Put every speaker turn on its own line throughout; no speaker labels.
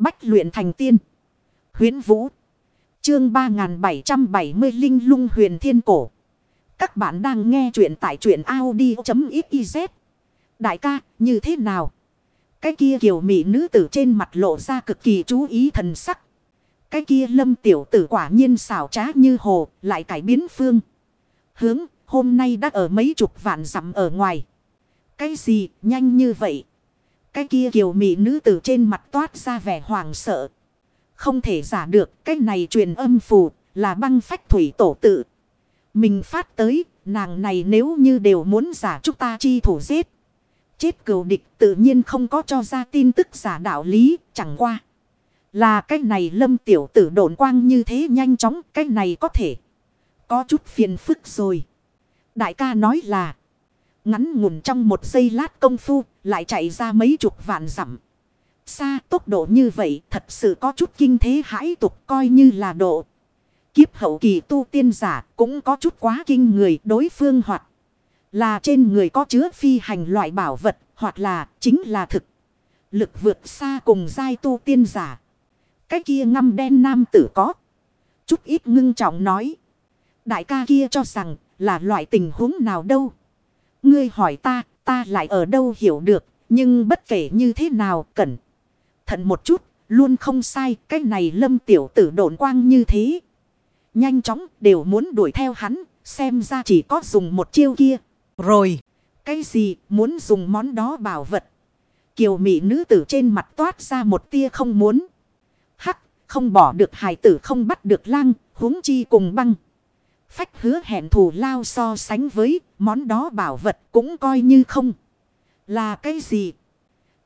Bách luyện thành tiên. Huyến Vũ. Chương 3770 Linh lung huyền thiên cổ. Các bạn đang nghe truyện tại truyện Audi.xyz. Đại ca, như thế nào? Cái kia kiều mỹ nữ tử trên mặt lộ ra cực kỳ chú ý thần sắc. Cái kia lâm tiểu tử quả nhiên xảo trá như hồ, lại cải biến phương. Hướng, hôm nay đã ở mấy chục vạn dặm ở ngoài. Cái gì, nhanh như vậy? Cái kia kiều mị nữ tử trên mặt toát ra vẻ hoàng sợ. Không thể giả được, cái này truyền âm phù, là băng phách thủy tổ tự. Mình phát tới, nàng này nếu như đều muốn giả chúng ta chi thủ giết. Chết cừu địch tự nhiên không có cho ra tin tức giả đạo lý, chẳng qua. Là cái này lâm tiểu tử độn quang như thế nhanh chóng, cái này có thể. Có chút phiền phức rồi. Đại ca nói là. Ngắn ngủn trong một giây lát công phu, lại chạy ra mấy chục vạn dặm. Xa tốc độ như vậy thật sự có chút kinh thế hãi tục coi như là độ. Kiếp hậu kỳ tu tiên giả cũng có chút quá kinh người đối phương hoặc là trên người có chứa phi hành loại bảo vật hoặc là chính là thực. Lực vượt xa cùng giai tu tiên giả. Cái kia ngâm đen nam tử có. Chút ít ngưng trọng nói. Đại ca kia cho rằng là loại tình huống nào đâu. Ngươi hỏi ta, ta lại ở đâu hiểu được. Nhưng bất kể như thế nào cẩn thận một chút, luôn không sai. Cái này lâm tiểu tử độn quang như thế. Nhanh chóng đều muốn đuổi theo hắn, xem ra chỉ có dùng một chiêu kia. Rồi, cái gì muốn dùng món đó bảo vật. Kiều mị nữ tử trên mặt toát ra một tia không muốn. Hắc, không bỏ được hài tử không bắt được lang, huống chi cùng băng. Phách hứa hẹn thù lao so sánh với món đó bảo vật cũng coi như không. Là cái gì?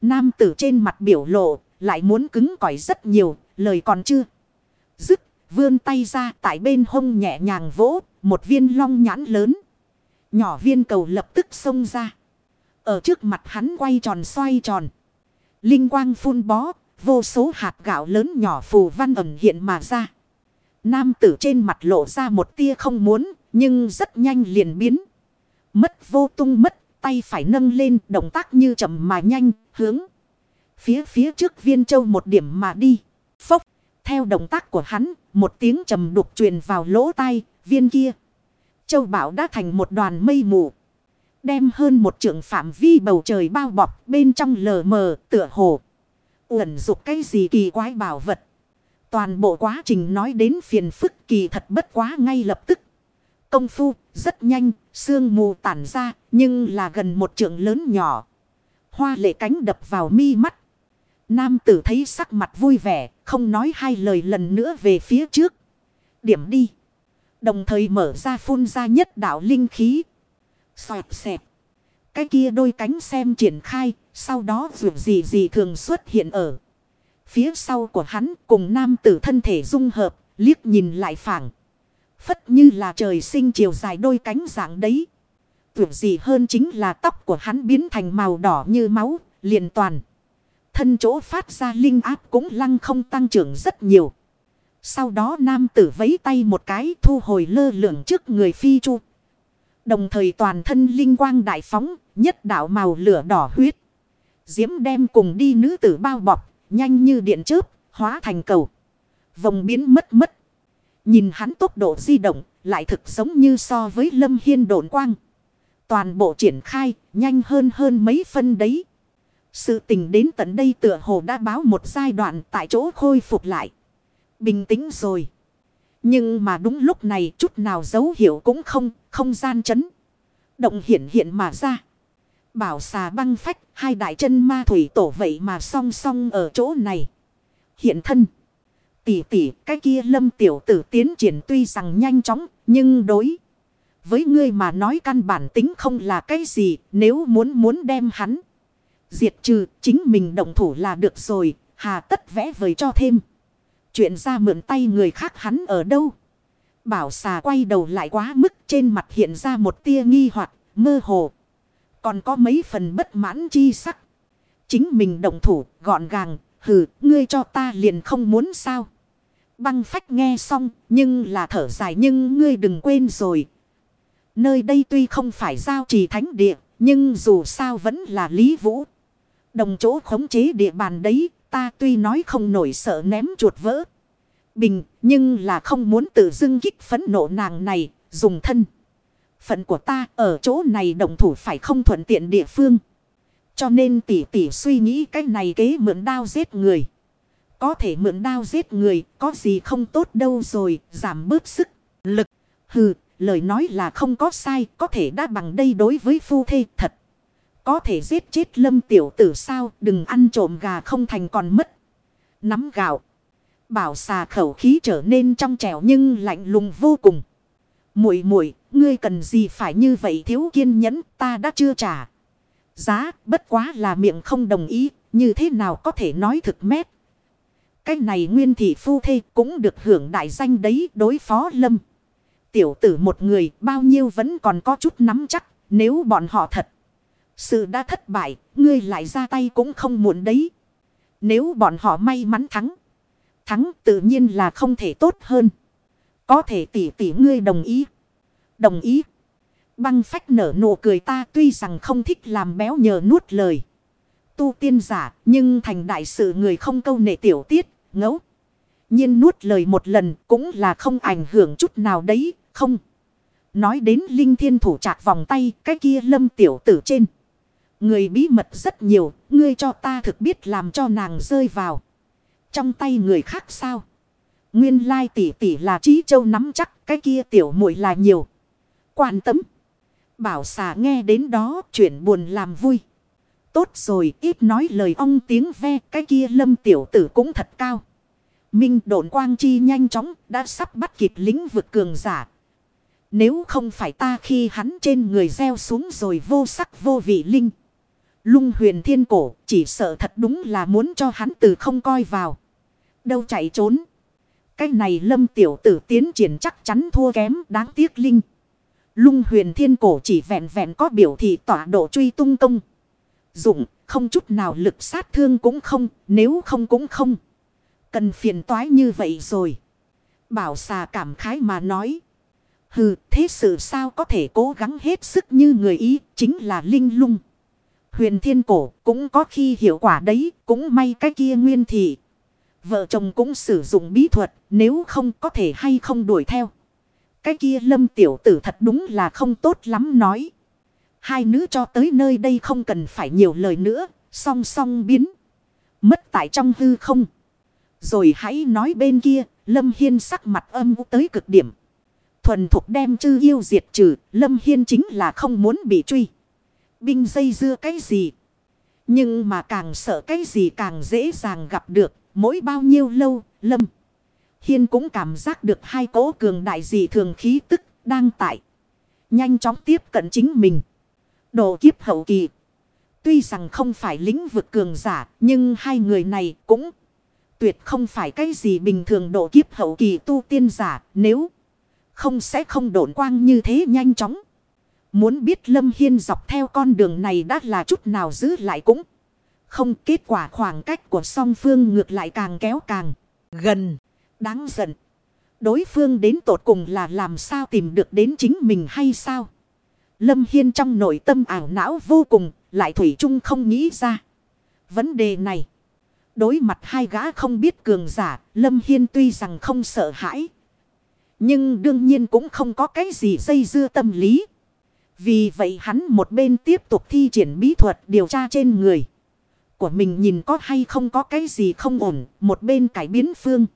Nam tử trên mặt biểu lộ lại muốn cứng cỏi rất nhiều, lời còn chưa. Dứt, vươn tay ra tại bên hông nhẹ nhàng vỗ, một viên long nhãn lớn. Nhỏ viên cầu lập tức xông ra. Ở trước mặt hắn quay tròn xoay tròn. Linh quang phun bó, vô số hạt gạo lớn nhỏ phù văn ẩn hiện mà ra. Nam tử trên mặt lộ ra một tia không muốn, nhưng rất nhanh liền biến. Mất vô tung mất, tay phải nâng lên, động tác như chậm mà nhanh, hướng. Phía phía trước viên châu một điểm mà đi. Phốc, theo động tác của hắn, một tiếng trầm đục truyền vào lỗ tai, viên kia. Châu bảo đã thành một đoàn mây mù. Đem hơn một trượng phạm vi bầu trời bao bọc bên trong lờ mờ tựa hồ. Uẩn dục cái gì kỳ quái bảo vật. Toàn bộ quá trình nói đến phiền phức kỳ thật bất quá ngay lập tức. Công phu rất nhanh, sương mù tản ra, nhưng là gần một trượng lớn nhỏ. Hoa lệ cánh đập vào mi mắt. Nam tử thấy sắc mặt vui vẻ, không nói hai lời lần nữa về phía trước. Điểm đi. Đồng thời mở ra phun ra nhất đạo linh khí. Xoẹt xẹp. Cái kia đôi cánh xem triển khai, sau đó dù gì gì thường xuất hiện ở. Phía sau của hắn cùng nam tử thân thể dung hợp, liếc nhìn lại phẳng. Phất như là trời sinh chiều dài đôi cánh dạng đấy. Tuyệt gì hơn chính là tóc của hắn biến thành màu đỏ như máu, liền toàn. Thân chỗ phát ra linh áp cũng lăng không tăng trưởng rất nhiều. Sau đó nam tử vấy tay một cái thu hồi lơ lượng trước người phi chu. Đồng thời toàn thân linh quang đại phóng, nhất đạo màu lửa đỏ huyết. Diễm đem cùng đi nữ tử bao bọc, nhanh như điện chớp, hóa thành cầu. Vòng biến mất mất. Nhìn hắn tốc độ di động, lại thực giống như so với lâm hiên độn quang. Toàn bộ triển khai, nhanh hơn hơn mấy phân đấy. Sự tình đến tận đây tựa hồ đã báo một giai đoạn tại chỗ khôi phục lại. Bình tĩnh rồi. Nhưng mà đúng lúc này chút nào dấu hiệu cũng không, không gian chấn. Động hiện hiện mà ra. Bảo xà băng phách, hai đại chân ma thủy tổ vậy mà song song ở chỗ này. Hiện thân. Tỷ tỷ, cái kia lâm tiểu tử tiến triển tuy rằng nhanh chóng, nhưng đối. Với ngươi mà nói căn bản tính không là cái gì, nếu muốn muốn đem hắn. Diệt trừ, chính mình động thủ là được rồi, hà tất vẽ vời cho thêm. Chuyện ra mượn tay người khác hắn ở đâu? Bảo xà quay đầu lại quá mức trên mặt hiện ra một tia nghi hoặc mơ hồ. Còn có mấy phần bất mãn chi sắc. Chính mình động thủ, gọn gàng, hừ, ngươi cho ta liền không muốn sao. Băng phách nghe xong, nhưng là thở dài nhưng ngươi đừng quên rồi. Nơi đây tuy không phải giao trì thánh địa, nhưng dù sao vẫn là Lý Vũ. Đồng chỗ khống chế địa bàn đấy, ta tuy nói không nổi sợ ném chuột vỡ. Bình, nhưng là không muốn tự dưng kích phấn nộ nàng này, dùng thân. Phận của ta ở chỗ này đồng thủ phải không thuận tiện địa phương. Cho nên tỷ tỷ suy nghĩ cái này kế mượn đao giết người. Có thể mượn đao giết người, có gì không tốt đâu rồi, giảm bớt sức, lực. Hừ, lời nói là không có sai, có thể đã bằng đây đối với phu thê thật. Có thể giết chết lâm tiểu tử sao, đừng ăn trộm gà không thành còn mất. Nắm gạo. Bảo xà khẩu khí trở nên trong trẻo nhưng lạnh lùng vô cùng. Muội muội, ngươi cần gì phải như vậy thiếu kiên nhẫn, ta đã chưa trả. Giá, bất quá là miệng không đồng ý, như thế nào có thể nói thực mét. Cái này nguyên thị phu thê cũng được hưởng đại danh đấy đối phó lâm. Tiểu tử một người bao nhiêu vẫn còn có chút nắm chắc, nếu bọn họ thật. Sự đã thất bại, ngươi lại ra tay cũng không muộn đấy. Nếu bọn họ may mắn thắng. Thắng tự nhiên là không thể tốt hơn. Có thể tỷ tỷ ngươi đồng ý. Đồng ý. Băng phách nở nụ cười ta tuy rằng không thích làm béo nhờ nuốt lời. Tu tiên giả nhưng thành đại sự người không câu nệ tiểu tiết, ngẫu. nhiên nuốt lời một lần cũng là không ảnh hưởng chút nào đấy, không. Nói đến linh thiên thủ chạc vòng tay cái kia lâm tiểu tử trên. Người bí mật rất nhiều, ngươi cho ta thực biết làm cho nàng rơi vào. Trong tay người khác sao? Nguyên lai tỷ tỷ là trí châu nắm chắc, cái kia tiểu muội là nhiều. Quan tâm. Bảo xà nghe đến đó chuyện buồn làm vui. Tốt rồi, ít nói lời ông tiếng ve, cái kia lâm tiểu tử cũng thật cao. Minh độn quang chi nhanh chóng, đã sắp bắt kịp lính vực cường giả. Nếu không phải ta khi hắn trên người gieo xuống rồi vô sắc vô vị linh. Lung huyền thiên cổ chỉ sợ thật đúng là muốn cho hắn từ không coi vào. Đâu chạy trốn. Cái này lâm tiểu tử tiến triển chắc chắn thua kém đáng tiếc linh. Lung huyền thiên cổ chỉ vẹn vẹn có biểu thị tỏa độ truy tung công. Dụng không chút nào lực sát thương cũng không nếu không cũng không. Cần phiền toái như vậy rồi. Bảo xà cảm khái mà nói. Hừ thế sự sao có thể cố gắng hết sức như người ý chính là linh lung. Huyền thiên cổ cũng có khi hiệu quả đấy, cũng may cái kia nguyên thị. Vợ chồng cũng sử dụng bí thuật, nếu không có thể hay không đuổi theo. Cái kia lâm tiểu tử thật đúng là không tốt lắm nói. Hai nữ cho tới nơi đây không cần phải nhiều lời nữa, song song biến. Mất tại trong hư không. Rồi hãy nói bên kia, Lâm Hiên sắc mặt âm tới cực điểm. Thuần thuộc đem chư yêu diệt trừ, Lâm Hiên chính là không muốn bị truy binh dây dưa cái gì. Nhưng mà càng sợ cái gì càng dễ dàng gặp được. Mỗi bao nhiêu lâu, lâm. Hiên cũng cảm giác được hai cỗ cường đại dị thường khí tức đang tại. Nhanh chóng tiếp cận chính mình. Độ kiếp hậu kỳ. Tuy rằng không phải lĩnh vực cường giả, nhưng hai người này cũng tuyệt không phải cái gì bình thường độ kiếp hậu kỳ tu tiên giả, nếu không sẽ không độn quang như thế nhanh chóng. Muốn biết Lâm Hiên dọc theo con đường này đã là chút nào giữ lại cũng. Không kết quả khoảng cách của song phương ngược lại càng kéo càng gần. Đáng giận. Đối phương đến tột cùng là làm sao tìm được đến chính mình hay sao? Lâm Hiên trong nội tâm ảo não vô cùng, lại Thủy chung không nghĩ ra. Vấn đề này. Đối mặt hai gã không biết cường giả, Lâm Hiên tuy rằng không sợ hãi. Nhưng đương nhiên cũng không có cái gì dây dưa tâm lý. Vì vậy hắn một bên tiếp tục thi triển bí thuật điều tra trên người. Của mình nhìn có hay không có cái gì không ổn. Một bên cải biến phương.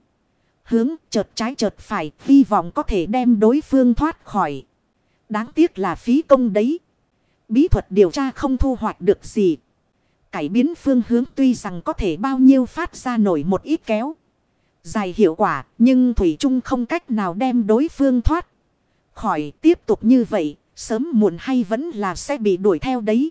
Hướng chợt trái chợt phải. Hy vọng có thể đem đối phương thoát khỏi. Đáng tiếc là phí công đấy. Bí thuật điều tra không thu hoạch được gì. Cải biến phương hướng tuy rằng có thể bao nhiêu phát ra nổi một ít kéo. Dài hiệu quả, nhưng Thủy Trung không cách nào đem đối phương thoát. Khỏi tiếp tục như vậy, Sớm muộn hay vẫn là sẽ bị đuổi theo đấy.